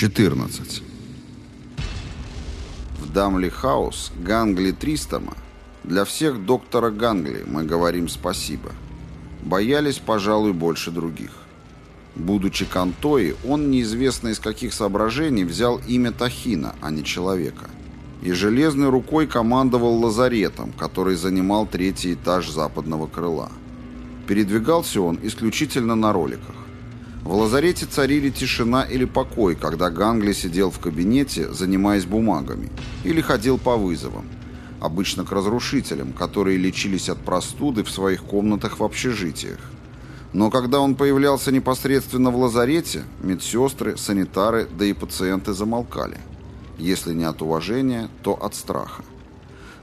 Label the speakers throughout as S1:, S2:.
S1: 14. В Дамли Хаус Гангли Тристома для всех доктора Гангли мы говорим спасибо. Боялись, пожалуй, больше других. Будучи Кантои, он неизвестно из каких соображений взял имя Тахина, а не человека. И железной рукой командовал лазаретом, который занимал третий этаж западного крыла. Передвигался он исключительно на роликах. В лазарете царили тишина или покой, когда Гангли сидел в кабинете, занимаясь бумагами, или ходил по вызовам, обычно к разрушителям, которые лечились от простуды в своих комнатах в общежитиях. Но когда он появлялся непосредственно в лазарете, медсестры, санитары, да и пациенты замолкали. Если не от уважения, то от страха.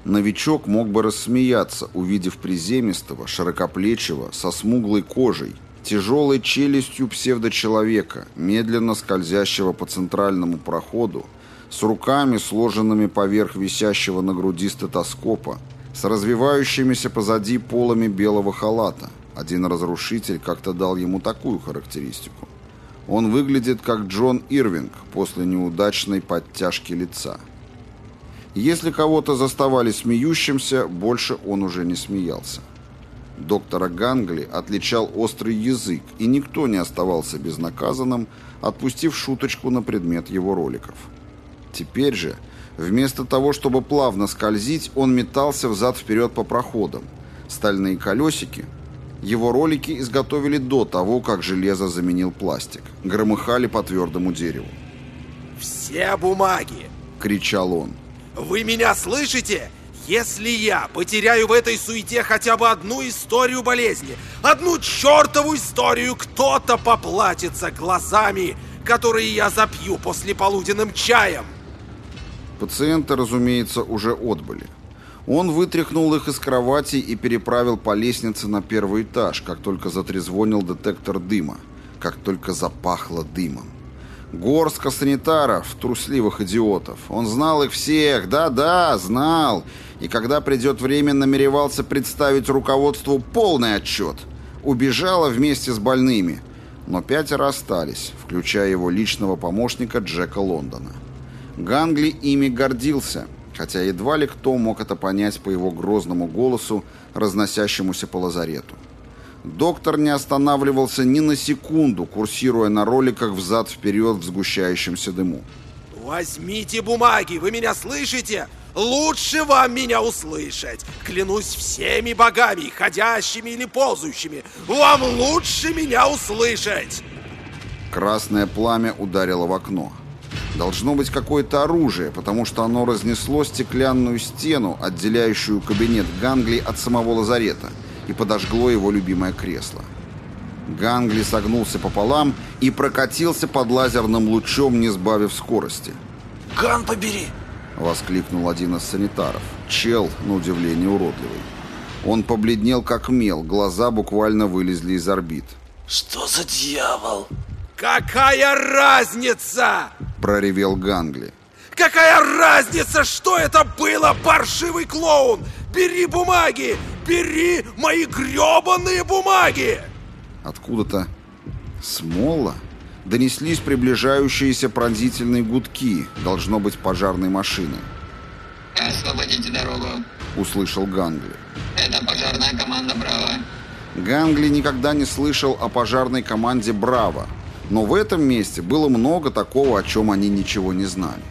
S1: Новичок мог бы рассмеяться, увидев приземистого, широкоплечего, со смуглой кожей, тяжелой челюстью псевдочеловека, медленно скользящего по центральному проходу, с руками, сложенными поверх висящего на груди стетоскопа, с развивающимися позади полами белого халата. Один разрушитель как-то дал ему такую характеристику. Он выглядит как Джон Ирвинг после неудачной подтяжки лица. Если кого-то заставали смеющимся, больше он уже не смеялся. Доктора Гангли отличал острый язык, и никто не оставался безнаказанным, отпустив шуточку на предмет его роликов. Теперь же, вместо того, чтобы плавно скользить, он метался взад-вперед по проходам. Стальные колесики, его ролики изготовили до того, как железо заменил пластик. Громыхали по твердому дереву.
S2: «Все бумаги!» — кричал он. «Вы меня слышите? Если я потеряю в этой суете хотя бы одну историю болезни, одну чертову историю, кто-то поплатится глазами, которые я запью после полуденным чаем.
S1: Пациенты, разумеется, уже отбыли. Он вытряхнул их из кровати и переправил по лестнице на первый этаж, как только затрезвонил детектор дыма, как только запахло дымом. Горстка санитаров, трусливых идиотов. Он знал их всех, да-да, знал. И когда придет время, намеревался представить руководству полный отчет. Убежала вместе с больными. Но пятеро остались, включая его личного помощника Джека Лондона. Гангли ими гордился, хотя едва ли кто мог это понять по его грозному голосу, разносящемуся по лазарету. Доктор не останавливался ни на секунду, курсируя на роликах взад-вперед в сгущающемся дыму.
S2: «Возьмите бумаги, вы меня слышите? Лучше вам меня услышать! Клянусь всеми богами, ходящими или ползающими, вам лучше меня услышать!»
S1: Красное пламя ударило в окно. Должно быть какое-то оружие, потому что оно разнесло стеклянную стену, отделяющую кабинет Гангли от самого лазарета – и подожгло его любимое кресло. Гангли согнулся пополам и прокатился под лазерным лучом, не сбавив скорости.
S2: «Ган побери!»
S1: — воскликнул один из санитаров. Чел, на удивление, уродливый. Он побледнел, как мел, глаза буквально вылезли из орбит.
S2: «Что за дьявол?» «Какая разница?» — проревел Гангли. «Какая разница, что это было, паршивый клоун? Бери бумаги! Бери мои гребаные бумаги!»
S1: Откуда-то смола донеслись приближающиеся пронзительные гудки, должно быть пожарной машины.
S3: «Освободите дорогу», —
S1: услышал Гангли.
S3: «Это пожарная команда «Браво».
S1: Гангли никогда не слышал о пожарной команде «Браво», но в этом месте было много такого, о чем они ничего не знали.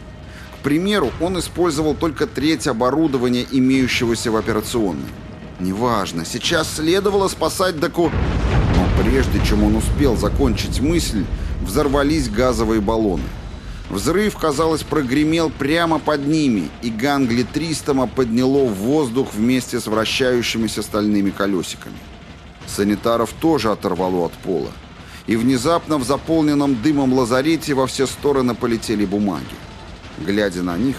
S1: К примеру, он использовал только треть оборудования, имеющегося в операционной. Неважно, сейчас следовало спасать Доку... Но прежде чем он успел закончить мысль, взорвались газовые баллоны. Взрыв, казалось, прогремел прямо под ними, и гангли Тристома подняло в воздух вместе с вращающимися стальными колесиками. Санитаров тоже оторвало от пола. И внезапно в заполненном дымом лазарете во все стороны полетели бумаги. Глядя на них,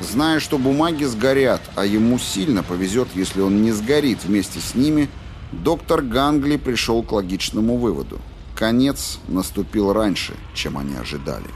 S1: Зная, что бумаги сгорят, а ему сильно повезет, если он не сгорит вместе с ними, доктор Гангли пришел к логичному выводу. Конец наступил раньше, чем они ожидали.